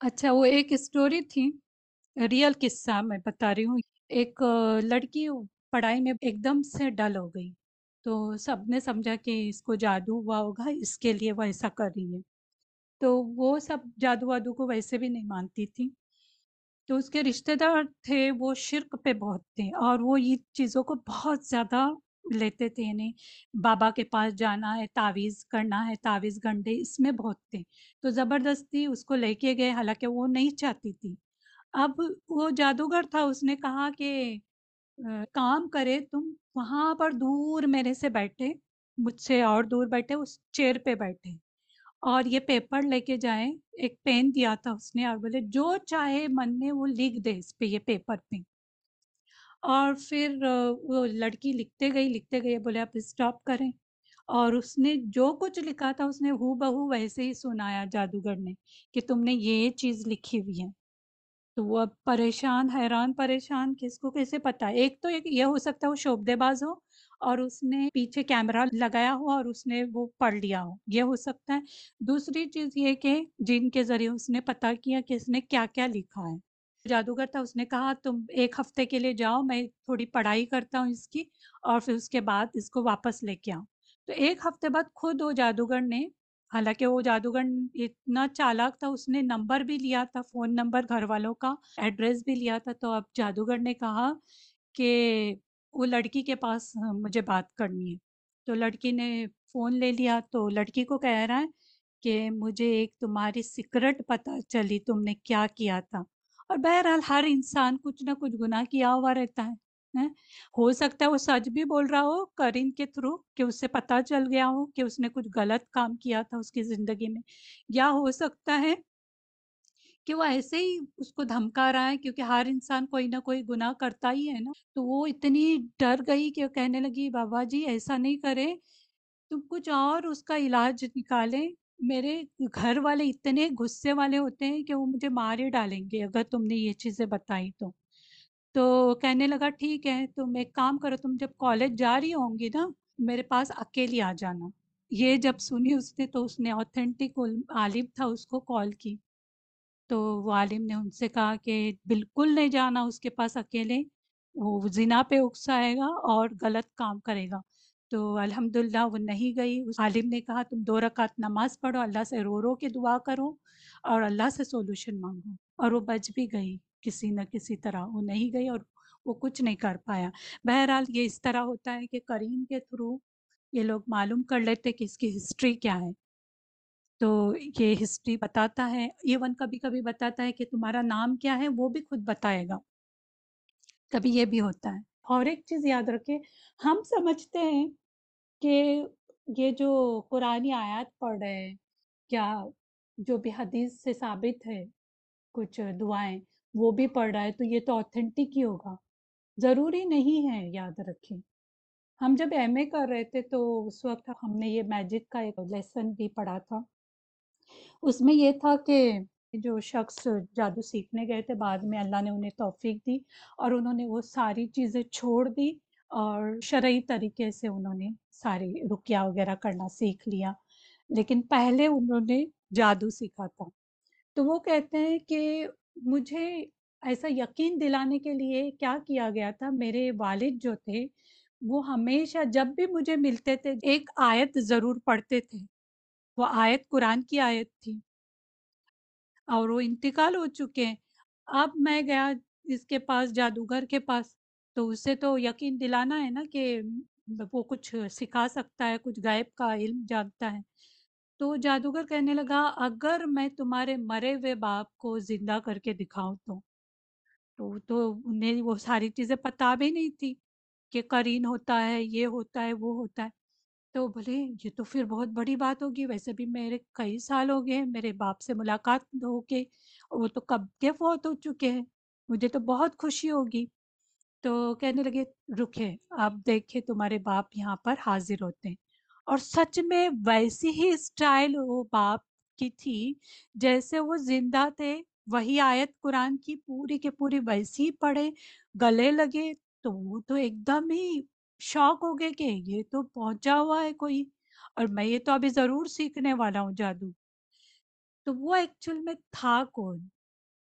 اچھا وہ ایک اسٹوری تھی ریئل قصہ میں بتا رہی ہوں ایک لڑکی پڑھائی میں ایک دم سے ڈل ہو گئی تو سب نے سمجھا کہ اس کو جادو ہوا ہوگا اس کے لیے وہ ایسا کر رہی ہے تو وہ سب جادو وادو کو ویسے بھی نہیں مانتی تھی تو اس کے رشتہ دار تھے وہ شرک پہ بہت تھے اور وہ یہ چیزوں کو بہت زیادہ لیتے تھے یعنی بابا کے پاس جانا ہے، تعویذ کرنا ہے، تعویذ گنڈے اس میں بہت تھے۔ تو زبردستی اس کو لے کے گئے، حالانکہ وہ نہیں چاہتی تھی۔ اب وہ جادوگر تھا، اس نے کہا کہ کام کرے تم وہاں پر دور میرے سے بیٹھے، مجھ سے اور دور بیٹھے، اس چیئر پہ بیٹھے۔ اور یہ پیپر لے کے جائیں ایک پین دیا تھا اس نے اور بولے، جو چاہے من میں وہ لکھ دے اس پہ، یہ پیپر پہ۔ اور پھر وہ لڑکی لکھتے گئی لکھتے گئی بولے آپ اسٹاپ کریں۔ اور اس نے جو کچھ لکھا تھا، اس نے ہو بہو ویسے ہی سنایا جادوگر نے کہ تم نے یہ چیز لکھی ہوئی ہے۔ تو وہ اب پریشان، حیران پریشان، کس کو کیسے پتا ایک تو یہ ہو سکتا ہے وہ شعبے باز ہو اور اس نے پیچھے کیمرہ لگایا ہو اور اس نے وہ پڑھ لیا ہو۔ یہ ہو سکتا ہے۔ دوسری چیز یہ کہ جن کے ذریعے اس نے پتا کیا کہ اس نے کیا کیا لکھا ہے۔ جادوگر تھا، اس نے کہا، تم ایک ہفتے کے لیے جاؤ، میں تھوڑی پڑھائی کرتا ہوں اس کی اور پھر اس کے بعد اس کو واپس لے کے آؤں۔ تو ایک ہفتے بعد خود وہ جادوگر نے، حالانکہ وہ جادوگر اتنا چالاک تھا، اس نے نمبر بھی لیا تھا، فون نمبر گھر والوں کا، ایڈریس بھی لیا تھا۔ تو اب جادوگر نے کہا کہ وہ لڑکی کے پاس مجھے بات کرنی ہے۔ تو لڑکی نے فون لے لیا۔ تو لڑکی کو کہہ رہا ہے کہ مجھے ایک تمہاری سیکرٹ پتہ چلی تم نے کیا کیا تھا۔ اور بہرحال ہر انسان کچھ نہ کچھ گناہ کیا ہوا رہتا ہے ہو سکتا ہے وہ سچ بھی بول رہا ہو کرین کے تھرو کہ اس سے پتا چل گیا ہو کہ اس نے کچھ غلط کام کیا تھا اس کی زندگی میں، یا ہو سکتا ہے کہ وہ ایسے ہی اس کو دھمکا رہا ہے کیونکہ ہر انسان کوئی نہ کوئی گناہ کرتا ہی ہے نا۔ تو وہ اتنی ڈر گئی کہ وہ کہنے لگی، بابا جی ایسا نہیں کرے تم کچھ اور اس کا علاج نکالیں میرے گھر والے اتنے غصے والے ہوتے ہیں کہ وہ مجھے مارے ڈالیں گے اگر تم نے یہ چیزیں بتائی تو۔ تو کہنے لگا، ٹھیک ہے، تم ایک کام کرو، تم جب کالج جا رہی ہوں گی نا، میرے پاس اکیلی آ جانا۔ یہ جب سنی اس نے تو اس نے اوتھینٹک عالم تھا، اس کو کال کی۔ تو وہ عالم نے ان سے کہا کہ بالکل نہیں جانا، اس کے پاس اکیلے، وہ زنا پہ اکسائے گا اور غلط کام کرے گا۔ تو الحمد للہ وہ نہیں گئی۔ اس عالم نے کہا، تم دو رکعت نماز پڑھو، اللہ سے رو رو کے دعا کرو اور اللہ سے سولوشن مانگو۔ اور وہ بچ بھی گئی کسی نہ کسی طرح۔ وہ نہیں گئی اور وہ کچھ نہیں کر پایا۔ بہرحال یہ اس طرح ہوتا ہے کہ کریم کے تھرو یہ لوگ معلوم کر لیتے کہ اس کی ہسٹری کیا ہے۔ تو یہ ہسٹری بتاتا ہے۔ ایون کبھی کبھی بتاتا ہے کہ تمہارا نام کیا ہے، وہ بھی خود بتائے گا۔ کبھی یہ بھی ہوتا ہے۔ اور ایک چیز یاد رکھے ہم سمجھتے ہیں کہ یہ جو قرآن آیات پڑھ رہے ہیں یا جو بھی حدیث سے ثابت ہے، کچھ دعائیں، وہ بھی پڑھ رہا ہے، تو یہ تو اوتھینٹک ہی ہوگا۔ ضروری نہیں ہے، یاد رکھیں۔ ہم جب ایم اے کر رہے تھے، تو اس وقت ہم نے یہ میجک کا ایک لیسن بھی پڑھا تھا۔ اس میں یہ تھا کہ جو شخص جادو سیکھنے گئے تھے، بعد میں اللہ نے انہیں توفیق دی اور انہوں نے وہ ساری چیزیں چھوڑ دی اور شرعی طریقے سے انہوں نے ساری رکیا وغیرہ کرنا سیکھ لیا۔ لیکن پہلے انہوں نے جادو سیکھا تھا۔ تو وہ کہتے ہیں کہ مجھے ایسا یقین دلانے کے لیے کیا کیا گیا تھا، میرے والد جو تھے، وہ ہمیشہ جب بھی مجھے ملتے تھے، ایک آیت ضرور پڑھتے تھے۔ وہ آیت قرآن کی آیت تھی۔ اور وہ انتقال ہو چکے ہیں۔ اب میں گیا اس کے پاس، جادوگر کے پاس، تو اسے تو یقین دلانا ہے نا کہ وہ کچھ سکھا سکتا ہے، کچھ غائب کا علم جانتا ہے۔ تو جادوگر کہنے لگا، اگر میں تمہارے مرے ہوئے باپ کو زندہ کر کے دکھاؤں تو۔ تو تو انہیں وہ ساری چیزیں پتا بھی نہیں تھی کہ کرین ہوتا ہے، یہ ہوتا ہے، وہ ہوتا ہے۔ تو بولے یہ تو پھر بہت بڑی بات ہوگی۔ ویسے بھی میرے کئی سال ہو گئے ہیں، میرے باپ سے ملاقات ہو کے، وہ تو کب کے فوت ہو چکے ہیں، مجھے تو بہت خوشی ہوگی۔ تو کہنے لگے رکھے آپ دیکھیں تمہارے باپ یہاں پر حاضر ہوتے ہیں۔ اور سچ میں ویسی ہی اسٹائل وہ باپ کی تھی جیسے وہ زندہ تھے۔ وہی آیت قرآن کی پوری کے پوری ویسی ہی پڑھے، گلے لگے، تو وہ تو ایک دم ہی شوق ہو گیا کہ یہ تو پہنچا ہوا ہے کوئی ایکچول میں تھا کون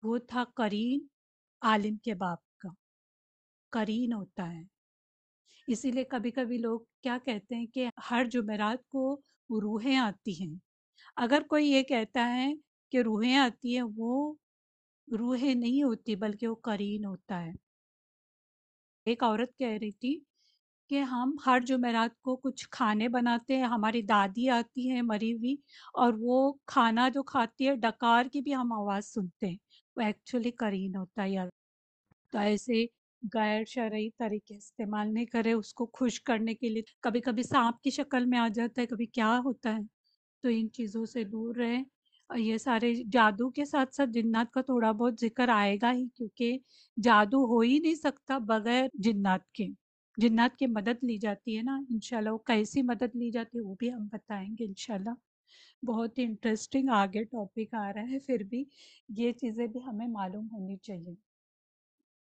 وہ تھا قرین عالم کے باپ کا قرین ہوتا ہے اسی لیے کبھی کبھی لوگ کیا کہتے ہیں کہ ہر جمعرات کو روحیں آتی ہیں اگر کوئی یہ کہتا ہے کہ روحیں آتی ہیں وہ روحیں نہیں ہوتی بلکہ وہ قرین ہوتا ہے ایک عورت کہہ رہی تھی کہ ہم ہر جمعرات کو کچھ کھانے بناتے ہیں، ہماری دادی آتی ہیں مری ہوئی اور وہ کھانا جو کھاتی ہے، ڈکار کی بھی ہم آواز سنتے ہیں۔ وہ ایکچولی قرین ہوتا ہے یار تو ایسے غیر شرعی طریقے استعمال نہیں کرے، اس کو خوش کرنے کے لیے۔ کبھی کبھی سانپ کی شکل میں آ جاتا ہے، کبھی کیا ہوتا ہے۔ تو ان چیزوں سے دور رہیں اور یہ سارے جادو کے ساتھ ساتھ جنات کا تھوڑا بہت ذکر آئے گا ہی، کیونکہ جادو ہو ہی نہیں سکتا بغیر جنات کے۔ جنات کی مدد لی جاتی ہے نا، انشاءاللہ وہ کیسی مدد لی جاتی ہے وہ بھی ہم بتائیں گے انشاءاللہ۔ بہت ہی انٹرسٹنگ آگے ٹاپک آ رہا ہے، پھر بھی یہ چیزیں بھی ہمیں معلوم ہونی چاہیے۔